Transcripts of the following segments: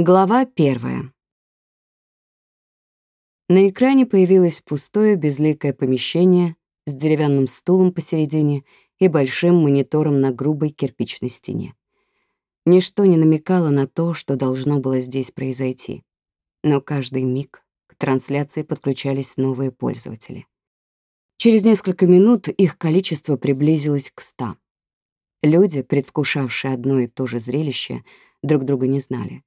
Глава первая. На экране появилось пустое безликое помещение с деревянным стулом посередине и большим монитором на грубой кирпичной стене. Ничто не намекало на то, что должно было здесь произойти. Но каждый миг к трансляции подключались новые пользователи. Через несколько минут их количество приблизилось к ста. Люди, предвкушавшие одно и то же зрелище, друг друга не знали.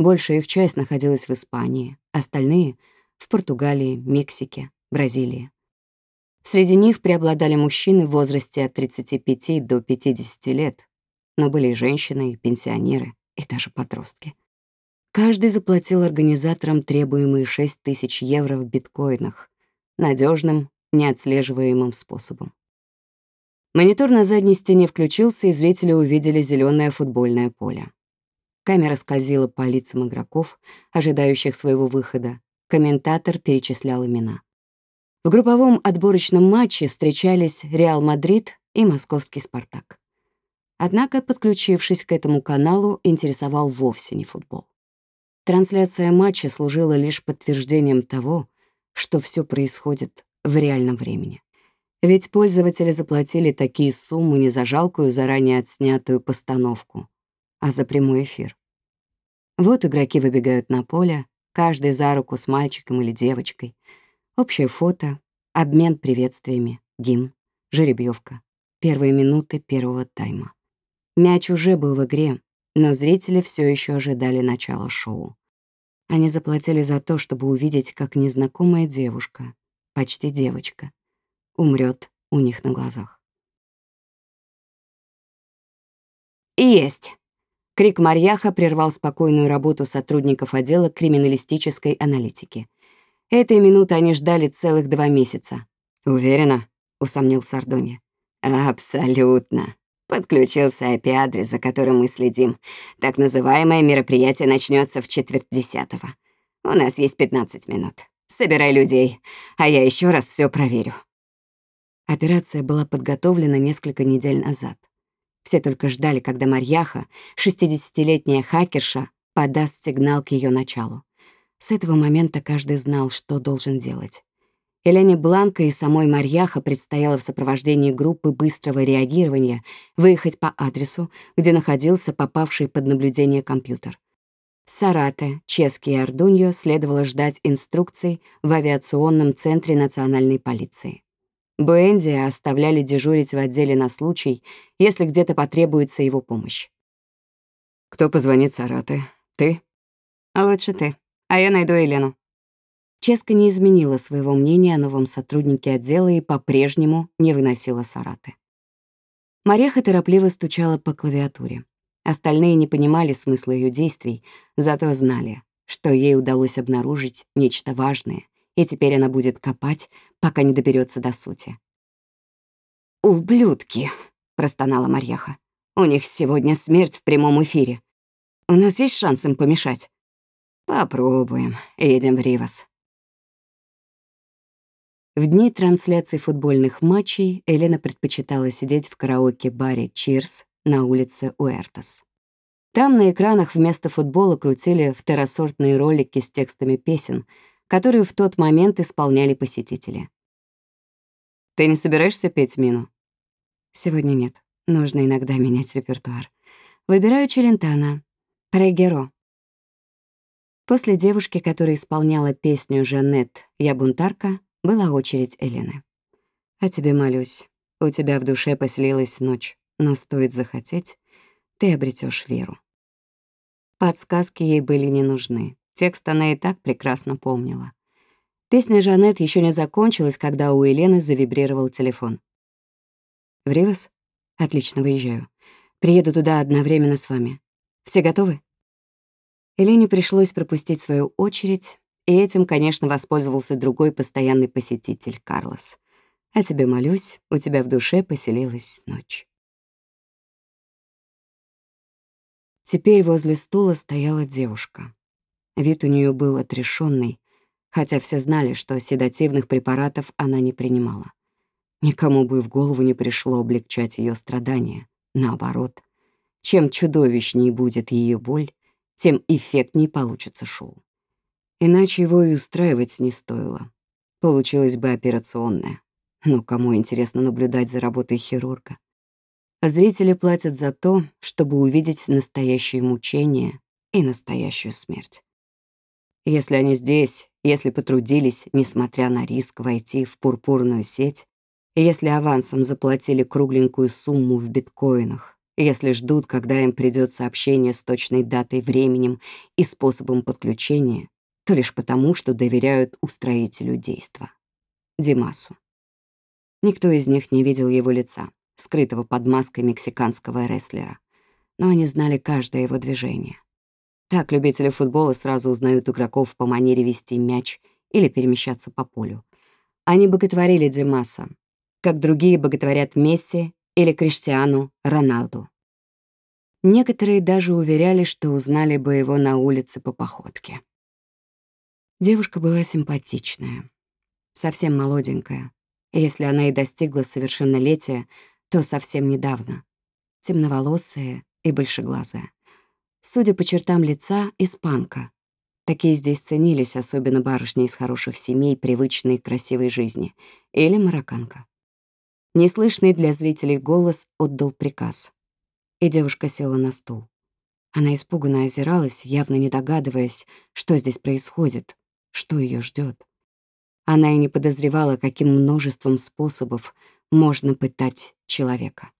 Большая их часть находилась в Испании, остальные — в Португалии, Мексике, Бразилии. Среди них преобладали мужчины в возрасте от 35 до 50 лет, но были и женщины, и пенсионеры, и даже подростки. Каждый заплатил организаторам требуемые 6 тысяч евро в биткоинах, надежным, неотслеживаемым способом. Монитор на задней стене включился, и зрители увидели зеленое футбольное поле. Камера скользила по лицам игроков, ожидающих своего выхода. Комментатор перечислял имена. В групповом отборочном матче встречались Реал Мадрид и московский «Спартак». Однако, подключившихся к этому каналу, интересовал вовсе не футбол. Трансляция матча служила лишь подтверждением того, что все происходит в реальном времени. Ведь пользователи заплатили такие суммы не за жалкую заранее отснятую постановку, а за прямой эфир. Вот игроки выбегают на поле, каждый за руку с мальчиком или девочкой. Общее фото, обмен приветствиями, гимн, жеребьевка. Первые минуты первого тайма. Мяч уже был в игре, но зрители все еще ожидали начала шоу. Они заплатили за то, чтобы увидеть, как незнакомая девушка, почти девочка, умрет у них на глазах. «Есть!» Крик Марьяха прервал спокойную работу сотрудников отдела криминалистической аналитики. Этой минуты они ждали целых два месяца. «Уверена?» — усомнился Ардони. «Абсолютно. Подключился IP-адрес, за которым мы следим. Так называемое мероприятие начнется в четверть десятого. У нас есть 15 минут. Собирай людей, а я еще раз все проверю». Операция была подготовлена несколько недель назад. Все только ждали, когда Марьяха, 60-летняя хакерша, подаст сигнал к ее началу. С этого момента каждый знал, что должен делать. Элене Бланко и самой Марьяха предстояло в сопровождении группы быстрого реагирования выехать по адресу, где находился попавший под наблюдение компьютер. Сарате, Чески и Ордуньо следовало ждать инструкций в авиационном центре национальной полиции. Буэнди оставляли дежурить в отделе на случай, если где-то потребуется его помощь. «Кто позвонит Сараты? Ты?» «А лучше ты. А я найду Елену». Ческа не изменила своего мнения о новом сотруднике отдела и по-прежнему не выносила Сараты. Мареха торопливо стучала по клавиатуре. Остальные не понимали смысла ее действий, зато знали, что ей удалось обнаружить нечто важное, и теперь она будет копать, пока не доберется до сути. «Ублюдки!» — простонала Марьяха. «У них сегодня смерть в прямом эфире. У нас есть шанс им помешать?» «Попробуем. Едем в Ривас». В дни трансляции футбольных матчей Елена предпочитала сидеть в караоке-баре «Чирс» на улице Уэртас. Там на экранах вместо футбола крутили второсортные ролики с текстами песен — которую в тот момент исполняли посетители. «Ты не собираешься петь Мину?» «Сегодня нет. Нужно иногда менять репертуар. Выбираю Челентана. Прегеро». После девушки, которая исполняла песню «Жанет, я бунтарка», была очередь Элены. «А тебе молюсь. У тебя в душе поселилась ночь, но стоит захотеть, ты обретешь веру». Подсказки ей были не нужны. Текст она и так прекрасно помнила. Песня Жанет еще не закончилась, когда у Елены завибрировал телефон. «В Ривас? Отлично, выезжаю. Приеду туда одновременно с вами. Все готовы?» Елене пришлось пропустить свою очередь, и этим, конечно, воспользовался другой постоянный посетитель, Карлос. «А тебе молюсь, у тебя в душе поселилась ночь». Теперь возле стула стояла девушка. Вид у нее был отрешенный, хотя все знали, что седативных препаратов она не принимала. Никому бы в голову не пришло облегчать ее страдания. Наоборот, чем чудовищней будет ее боль, тем эффектнее получится шоу. Иначе его и устраивать не стоило. Получилось бы операционное. Но кому интересно наблюдать за работой хирурга? А зрители платят за то, чтобы увидеть настоящее мучение и настоящую смерть. Если они здесь, если потрудились, несмотря на риск войти в пурпурную сеть, если авансом заплатили кругленькую сумму в биткоинах, если ждут, когда им придет сообщение с точной датой, временем и способом подключения, то лишь потому, что доверяют устроителю действа — Димасу. Никто из них не видел его лица, скрытого под маской мексиканского рестлера, но они знали каждое его движение. Так любители футбола сразу узнают игроков по манере вести мяч или перемещаться по полю. Они боготворили Димаса, как другие боготворят Месси или Криштиану Роналду. Некоторые даже уверяли, что узнали бы его на улице по походке. Девушка была симпатичная, совсем молоденькая. Если она и достигла совершеннолетия, то совсем недавно. Темноволосая и большеглазая. Судя по чертам лица, испанка. Такие здесь ценились, особенно барышни из хороших семей, привычные к красивой жизни. Или марокканка. Неслышный для зрителей голос отдал приказ. И девушка села на стул. Она испуганно озиралась, явно не догадываясь, что здесь происходит, что ее ждет. Она и не подозревала, каким множеством способов можно пытать человека.